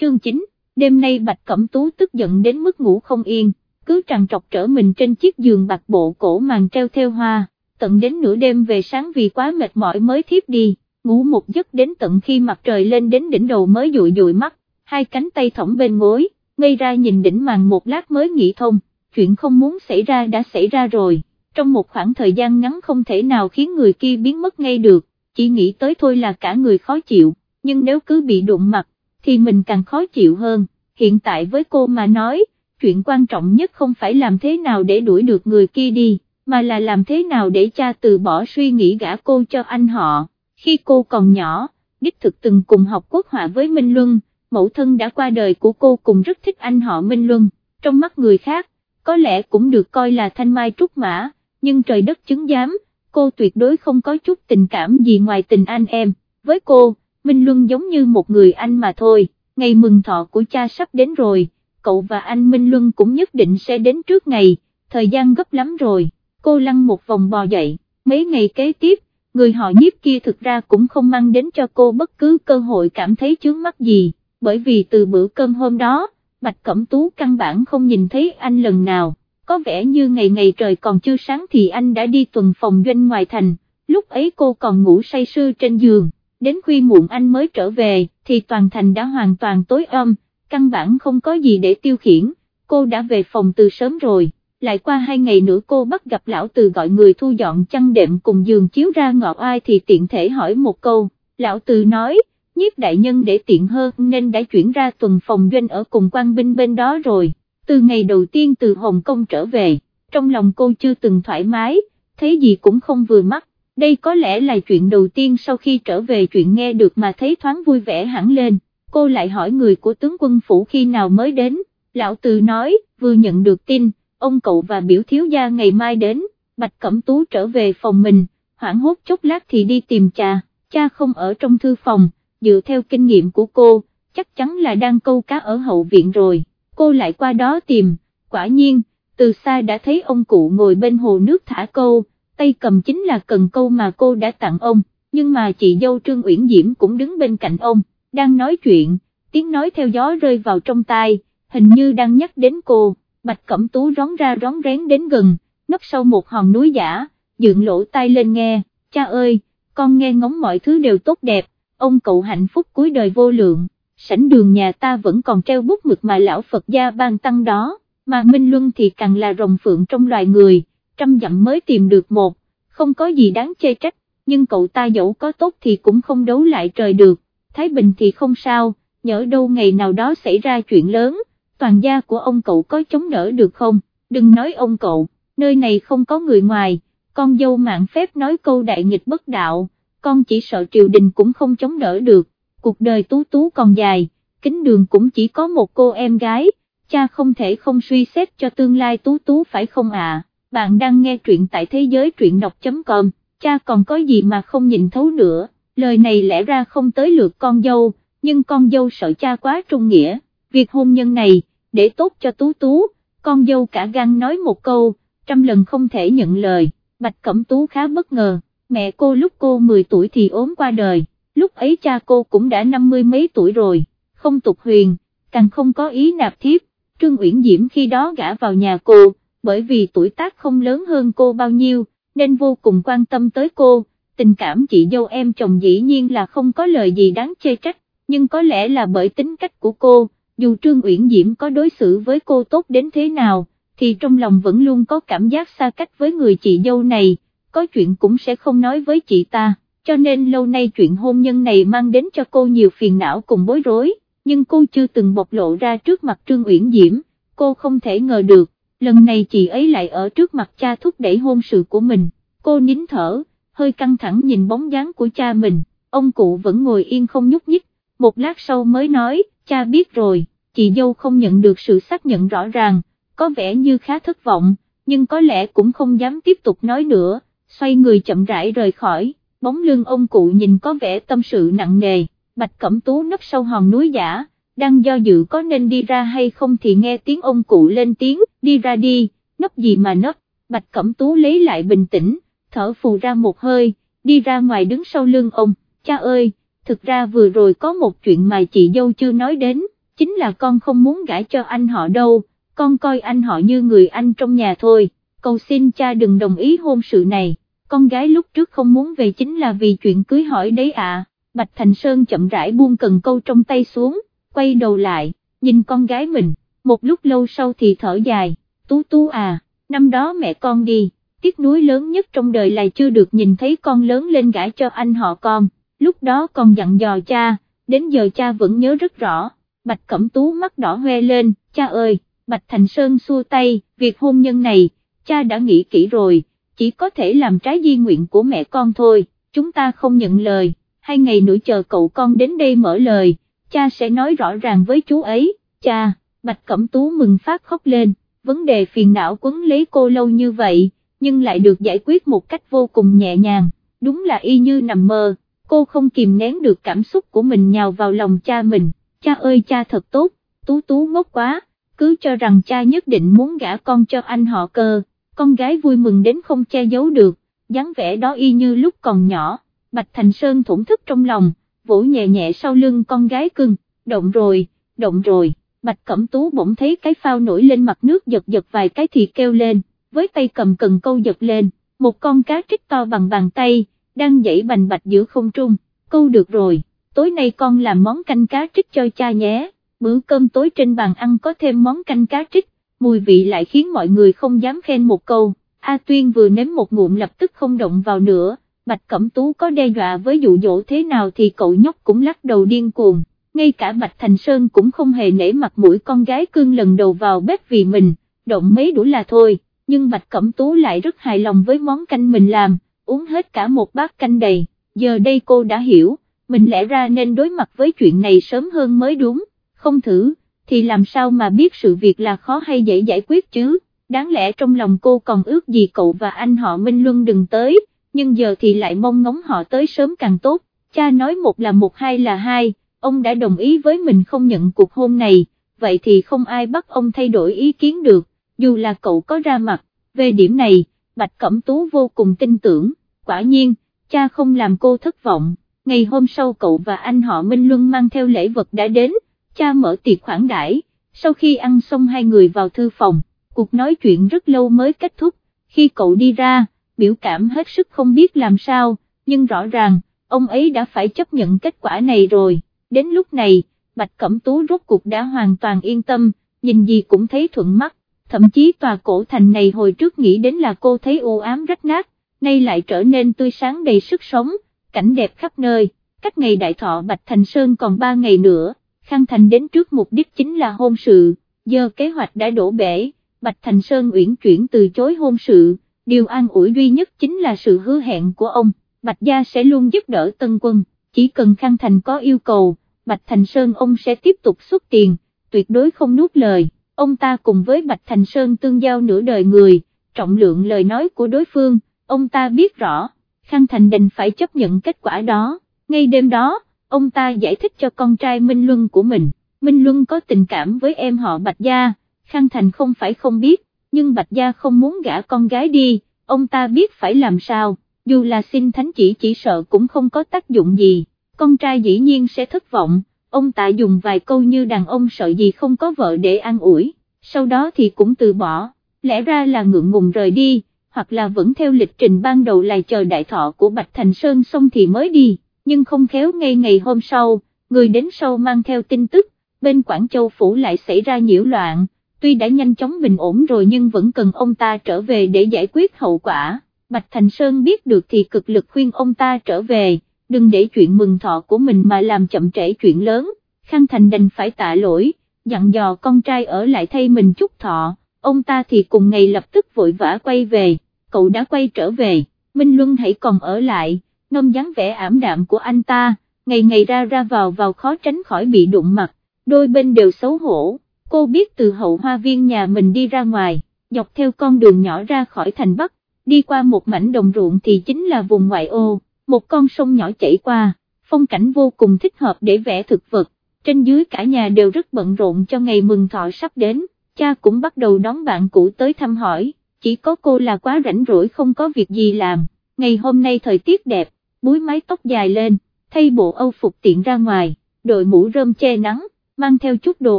chương 9, đêm nay Bạch Cẩm Tú tức giận đến mức ngủ không yên, cứ trằn trọc trở mình trên chiếc giường bạc bộ cổ màn treo theo hoa, tận đến nửa đêm về sáng vì quá mệt mỏi mới thiếp đi, ngủ một giấc đến tận khi mặt trời lên đến đỉnh đầu mới dụi dụi mắt, hai cánh tay thõng bên gối, ngây ra nhìn đỉnh màn một lát mới nghĩ thông, chuyện không muốn xảy ra đã xảy ra rồi, trong một khoảng thời gian ngắn không thể nào khiến người kia biến mất ngay được, chỉ nghĩ tới thôi là cả người khó chịu, nhưng nếu cứ bị đụng mặt, thì mình càng khó chịu hơn, hiện tại với cô mà nói, chuyện quan trọng nhất không phải làm thế nào để đuổi được người kia đi, mà là làm thế nào để cha từ bỏ suy nghĩ gả cô cho anh họ, khi cô còn nhỏ, đích thực từng cùng học quốc họa với Minh Luân, mẫu thân đã qua đời của cô cùng rất thích anh họ Minh Luân, trong mắt người khác, có lẽ cũng được coi là thanh mai trúc mã, nhưng trời đất chứng giám, cô tuyệt đối không có chút tình cảm gì ngoài tình anh em, với cô, Minh Luân giống như một người anh mà thôi, ngày mừng thọ của cha sắp đến rồi, cậu và anh Minh Luân cũng nhất định sẽ đến trước ngày, thời gian gấp lắm rồi, cô lăn một vòng bò dậy, mấy ngày kế tiếp, người họ nhiếp kia thực ra cũng không mang đến cho cô bất cứ cơ hội cảm thấy chướng mắt gì, bởi vì từ bữa cơm hôm đó, Bạch Cẩm Tú căn bản không nhìn thấy anh lần nào, có vẻ như ngày ngày trời còn chưa sáng thì anh đã đi tuần phòng doanh ngoài thành, lúc ấy cô còn ngủ say sưa trên giường, đến khuya muộn anh mới trở về, thì toàn thành đã hoàn toàn tối om, căn bản không có gì để tiêu khiển, cô đã về phòng từ sớm rồi, lại qua hai ngày nữa cô bắt gặp lão từ gọi người thu dọn chăn đệm cùng giường chiếu ra ngọ ai thì tiện thể hỏi một câu, lão từ nói, nhiếp đại nhân để tiện hơn nên đã chuyển ra tuần phòng doanh ở cùng quan binh bên đó rồi, từ ngày đầu tiên từ Hồng Kông trở về, trong lòng cô chưa từng thoải mái, thấy gì cũng không vừa mắt, đây có lẽ là chuyện đầu tiên sau khi trở về chuyện nghe được mà thấy thoáng vui vẻ hẳn lên, cô lại hỏi người của tướng quân phủ khi nào mới đến, lão từ nói, vừa nhận được tin, ông cậu và biểu thiếu gia ngày mai đến, Bạch Cẩm Tú trở về phòng mình, hoảng hốt chốc lát thì đi tìm cha, cha không ở trong thư phòng, dựa theo kinh nghiệm của cô, chắc chắn là đang câu cá ở hậu viện rồi, cô lại qua đó tìm, quả nhiên, từ xa đã thấy ông cụ ngồi bên hồ nước thả câu, tay cầm chính là cần câu mà cô đã tặng ông, nhưng mà chị dâu Trương Uyển Diễm cũng đứng bên cạnh ông, đang nói chuyện, tiếng nói theo gió rơi vào trong tai, hình như đang nhắc đến cô, Bạch Cẩm Tú rón ra rón rén đến gần, nấp sau một hòn núi giả, dựng lỗ tai lên nghe, cha ơi, con nghe ngóng mọi thứ đều tốt đẹp, ông cậu hạnh phúc cuối đời vô lượng, sảnh đường nhà ta vẫn còn treo bút mực mà lão Phật gia ban tăng đó, mà Minh Luân thì càng là rồng phượng trong loài người, trăm dặm mới tìm được một, không có gì đáng chê trách, nhưng cậu ta dẫu có tốt thì cũng không đấu lại trời được, Thái Bình thì không sao, nhỡ đâu ngày nào đó xảy ra chuyện lớn, toàn gia của ông cậu có chống đỡ được không, đừng nói ông cậu, nơi này không có người ngoài, con dâu mạng phép nói câu đại nghịch bất đạo con chỉ sợ triều đình cũng không chống đỡ được, cuộc đời tú tú còn dài, kính đường cũng chỉ có một cô em gái, cha không thể không suy xét cho tương lai tú tú phải không à, bạn đang nghe truyện tại thế giới truyện đọc.com, cha còn có gì mà không nhìn thấu nữa, lời này lẽ ra không tới lượt con dâu, nhưng con dâu sợ cha quá trung nghĩa, việc hôn nhân này, để tốt cho tú tú, con dâu cả gan nói một câu, trăm lần không thể nhận lời, Bạch Cẩm Tú khá bất ngờ. Mẹ cô lúc cô 10 tuổi thì ốm qua đời, lúc ấy cha cô cũng đã năm mươi mấy tuổi rồi, không tục huyền, càng không có ý nạp thiếp, Trương Uyển Diễm khi đó gả vào nhà cô, bởi vì tuổi tác không lớn hơn cô bao nhiêu, nên vô cùng quan tâm tới cô, tình cảm chị dâu em chồng dĩ nhiên là không có lời gì đáng chê trách, nhưng có lẽ là bởi tính cách của cô, dù Trương Uyển Diễm có đối xử với cô tốt đến thế nào, thì trong lòng vẫn luôn có cảm giác xa cách với người chị dâu này. Có chuyện cũng sẽ không nói với chị ta, cho nên lâu nay chuyện hôn nhân này mang đến cho cô nhiều phiền não cùng bối rối, nhưng cô chưa từng bộc lộ ra trước mặt Trương Uyển Diễm, cô không thể ngờ được, lần này chị ấy lại ở trước mặt cha thúc đẩy hôn sự của mình, cô nín thở, hơi căng thẳng nhìn bóng dáng của cha mình, ông cụ vẫn ngồi yên không nhúc nhích, một lát sau mới nói, cha biết rồi, chị dâu không nhận được sự xác nhận rõ ràng, có vẻ như khá thất vọng, nhưng có lẽ cũng không dám tiếp tục nói nữa, xoay người chậm rãi rời khỏi, bóng lưng ông cụ nhìn có vẻ tâm sự nặng nề, bạch cẩm tú nấp sau hòn núi giả, đang do dự có nên đi ra hay không thì nghe tiếng ông cụ lên tiếng, đi ra đi, nấp gì mà nấp, bạch cẩm tú lấy lại bình tĩnh, thở phù ra một hơi, đi ra ngoài đứng sau lưng ông, cha ơi, thực ra vừa rồi có một chuyện mà chị dâu chưa nói đến, chính là con không muốn gả cho anh họ đâu, con coi anh họ như người anh trong nhà thôi, cầu xin cha đừng đồng ý hôn sự này, con gái lúc trước không muốn về chính là vì chuyện cưới hỏi đấy ạ, Bạch Thành Sơn chậm rãi buông cần câu trong tay xuống, quay đầu lại, nhìn con gái mình, một lúc lâu sau thì thở dài, tú tú à, năm đó mẹ con đi, tiếc nuối lớn nhất trong đời là chưa được nhìn thấy con lớn lên gãi cho anh họ con, lúc đó con dặn dò cha, đến giờ cha vẫn nhớ rất rõ, Bạch Cẩm Tú mắt đỏ hoe lên, cha ơi, Bạch Thành Sơn xua tay, việc hôn nhân này, cha đã nghĩ kỹ rồi, chỉ có thể làm trái di nguyện của mẹ con thôi, chúng ta không nhận lời, hai ngày nữa chờ cậu con đến đây mở lời, cha sẽ nói rõ ràng với chú ấy, cha, Bạch Cẩm Tú mừng phát khóc lên, vấn đề phiền não quấn lấy cô lâu như vậy, nhưng lại được giải quyết một cách vô cùng nhẹ nhàng, đúng là y như nằm mơ, cô không kìm nén được cảm xúc của mình nhào vào lòng cha mình, cha ơi cha thật tốt, Tú Tú ngốc quá, cứ cho rằng cha nhất định muốn gả con cho anh họ cơ, con gái vui mừng đến không che giấu được, dáng vẻ đó y như lúc còn nhỏ, Bạch Thành Sơn thổn thức trong lòng, vỗ nhẹ nhẹ sau lưng con gái cưng, động rồi, động rồi, Bạch Cẩm Tú bỗng thấy cái phao nổi lên mặt nước giật giật vài cái thì kêu lên, với tay cầm cần câu giật lên, một con cá trích to bằng bàn tay, đang dãy bành bạch giữa không trung, câu được rồi, tối nay con làm món canh cá trích cho cha nhé, bữa cơm tối trên bàn ăn có thêm món canh cá trích, mùi vị lại khiến mọi người không dám khen một câu, A Tuyên vừa nếm một ngụm lập tức không động vào nữa, Bạch Cẩm Tú có đe dọa với dụ dỗ thế nào thì cậu nhóc cũng lắc đầu điên cuồng, ngay cả Bạch Thành Sơn cũng không hề nể mặt mũi con gái cương lần đầu vào bếp vì mình, động mấy đũa là thôi, nhưng Bạch Cẩm Tú lại rất hài lòng với món canh mình làm, uống hết cả một bát canh đầy, giờ đây cô đã hiểu, mình lẽ ra nên đối mặt với chuyện này sớm hơn mới đúng, không thử, thì làm sao mà biết sự việc là khó hay dễ giải quyết chứ, đáng lẽ trong lòng cô còn ước gì cậu và anh họ Minh Luân đừng tới, nhưng giờ thì lại mong ngóng họ tới sớm càng tốt, cha nói một là một hai là hai, ông đã đồng ý với mình không nhận cuộc hôn này, vậy thì không ai bắt ông thay đổi ý kiến được, dù là cậu có ra mặt, về điểm này, Bạch Cẩm Tú vô cùng tin tưởng, quả nhiên, cha không làm cô thất vọng, ngày hôm sau cậu và anh họ Minh Luân mang theo lễ vật đã đến, cha mở tiệc khoản đãi, sau khi ăn xong hai người vào thư phòng, cuộc nói chuyện rất lâu mới kết thúc, khi cậu đi ra, biểu cảm hết sức không biết làm sao, nhưng rõ ràng, ông ấy đã phải chấp nhận kết quả này rồi, đến lúc này, Bạch Cẩm Tú rốt cuộc đã hoàn toàn yên tâm, nhìn gì cũng thấy thuận mắt, thậm chí tòa cổ thành này hồi trước nghĩ đến là cô thấy u ám rách nát, nay lại trở nên tươi sáng đầy sức sống, cảnh đẹp khắp nơi, cách ngày đại thọ Bạch Thành Sơn còn 3 ngày nữa, Khang Thành đến trước mục đích chính là hôn sự, giờ kế hoạch đã đổ bể, Bạch Thành Sơn uyển chuyển từ chối hôn sự, điều an ủi duy nhất chính là sự hứa hẹn của ông, Bạch Gia sẽ luôn giúp đỡ tân quân, chỉ cần Khang Thành có yêu cầu, Bạch Thành Sơn ông sẽ tiếp tục xuất tiền, tuyệt đối không nuốt lời, ông ta cùng với Bạch Thành Sơn tương giao nửa đời người, trọng lượng lời nói của đối phương, ông ta biết rõ, Khang Thành đành phải chấp nhận kết quả đó, ngay đêm đó, ông ta giải thích cho con trai Minh Luân của mình, Minh Luân có tình cảm với em họ Bạch Gia, Khang Thành không phải không biết, nhưng Bạch Gia không muốn gả con gái đi, ông ta biết phải làm sao, dù là xin thánh chỉ chỉ sợ cũng không có tác dụng gì, con trai dĩ nhiên sẽ thất vọng, ông ta dùng vài câu như đàn ông sợ gì không có vợ để an ủi, sau đó thì cũng từ bỏ, lẽ ra là ngượng ngùng rời đi, hoặc là vẫn theo lịch trình ban đầu là chờ đại thọ của Bạch Thành Sơn xong thì mới đi, nhưng không khéo ngay ngày hôm sau, người đến sau mang theo tin tức, bên Quảng Châu Phủ lại xảy ra nhiễu loạn tuy đã nhanh chóng bình ổn rồi nhưng vẫn cần ông ta trở về để giải quyết hậu quả. Bạch Thành Sơn biết được thì cực lực khuyên ông ta trở về, đừng để chuyện mừng thọ của mình mà làm chậm trễ chuyện lớn, Khang Thành đành phải tạ lỗi, dặn dò con trai ở lại thay mình chúc thọ, ông ta thì cùng ngày lập tức vội vã quay về, cậu đã quay trở về, Minh Luân hãy còn ở lại, nôm dáng vẻ ảm đạm của anh ta, ngày ngày ra ra vào vào khó tránh khỏi bị đụng mặt, đôi bên đều xấu hổ cô biết từ hậu hoa viên nhà mình đi ra ngoài, dọc theo con đường nhỏ ra khỏi thành Bắc, đi qua một mảnh đồng ruộng thì chính là vùng ngoại ô, một con sông nhỏ chảy qua, phong cảnh vô cùng thích hợp để vẽ thực vật, trên dưới cả nhà đều rất bận rộn cho ngày mừng thọ sắp đến, cha cũng bắt đầu đón bạn cũ tới thăm hỏi, chỉ có cô là quá rảnh rỗi không có việc gì làm, ngày hôm nay thời tiết đẹp, búi mái tóc dài lên, thay bộ âu phục tiện ra ngoài, đội mũ rơm che nắng mang theo chút đồ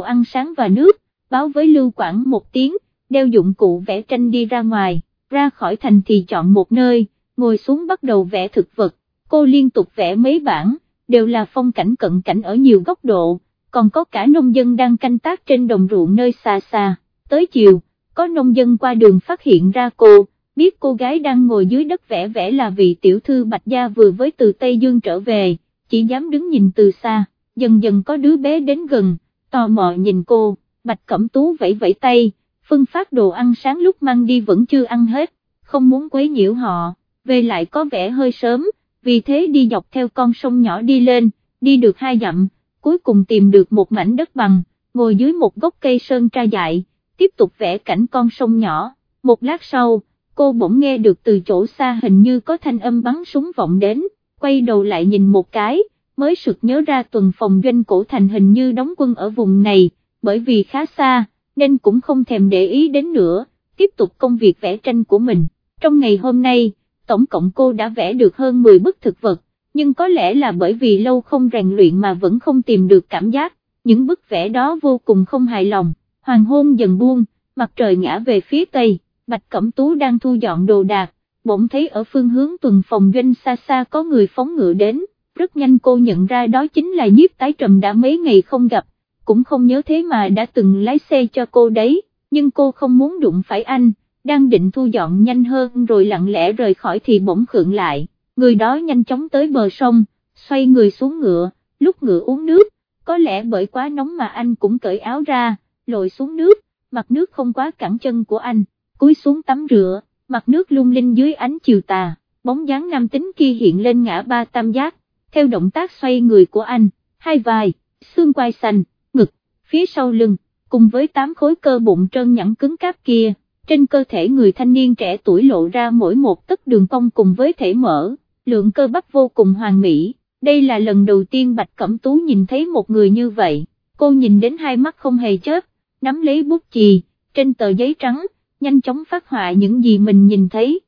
ăn sáng và nước, báo với Lưu Quảng một tiếng, đeo dụng cụ vẽ tranh đi ra ngoài, ra khỏi thành thì chọn một nơi, ngồi xuống bắt đầu vẽ thực vật, cô liên tục vẽ mấy bản, đều là phong cảnh cận cảnh ở nhiều góc độ, còn có cả nông dân đang canh tác trên đồng ruộng nơi xa xa, tới chiều, có nông dân qua đường phát hiện ra cô, biết cô gái đang ngồi dưới đất vẽ vẽ là vị tiểu thư Bạch Gia vừa với từ Tây Dương trở về, chỉ dám đứng nhìn từ xa, dần dần có đứa bé đến gần, tò mò nhìn cô, Bạch Cẩm Tú vẫy vẫy tay, phân phát đồ ăn sáng lúc mang đi vẫn chưa ăn hết, không muốn quấy nhiễu họ, về lại có vẻ hơi sớm, vì thế đi dọc theo con sông nhỏ đi lên, đi được hai dặm, cuối cùng tìm được một mảnh đất bằng, ngồi dưới một gốc cây sơn tra dại, tiếp tục vẽ cảnh con sông nhỏ, một lát sau, cô bỗng nghe được từ chỗ xa hình như có thanh âm bắn súng vọng đến, quay đầu lại nhìn một cái, mới sực nhớ ra tuần phòng doanh cổ thành hình như đóng quân ở vùng này, bởi vì khá xa, nên cũng không thèm để ý đến nữa, tiếp tục công việc vẽ tranh của mình. Trong ngày hôm nay, tổng cộng cô đã vẽ được hơn 10 bức thực vật, nhưng có lẽ là bởi vì lâu không rèn luyện mà vẫn không tìm được cảm giác, những bức vẽ đó vô cùng không hài lòng, hoàng hôn dần buông, mặt trời ngã về phía tây, Bạch Cẩm Tú đang thu dọn đồ đạc, bỗng thấy ở phương hướng tuần phòng doanh xa xa có người phóng ngựa đến, rất nhanh cô nhận ra đó chính là nhiếp tái trầm đã mấy ngày không gặp, cũng không nhớ thế mà đã từng lái xe cho cô đấy, nhưng cô không muốn đụng phải anh, đang định thu dọn nhanh hơn rồi lặng lẽ rời khỏi thì bỗng khượng lại, người đó nhanh chóng tới bờ sông, xoay người xuống ngựa, lúc ngựa uống nước, có lẽ bởi quá nóng mà anh cũng cởi áo ra, lội xuống nước, mặt nước không quá cẳng chân của anh, cúi xuống tắm rửa, mặt nước lung linh dưới ánh chiều tà, bóng dáng nam tính kia hiện lên ngã ba tam giác, theo động tác xoay người của anh, hai vai, xương quai xanh, ngực, phía sau lưng, cùng với tám khối cơ bụng trơn nhẵn cứng cáp kia, trên cơ thể người thanh niên trẻ tuổi lộ ra mỗi một tấc đường cong cùng với thể mở, lượng cơ bắp vô cùng hoàn mỹ, đây là lần đầu tiên Bạch Cẩm Tú nhìn thấy một người như vậy, cô nhìn đến hai mắt không hề chớp, nắm lấy bút chì, trên tờ giấy trắng, nhanh chóng phát họa những gì mình nhìn thấy,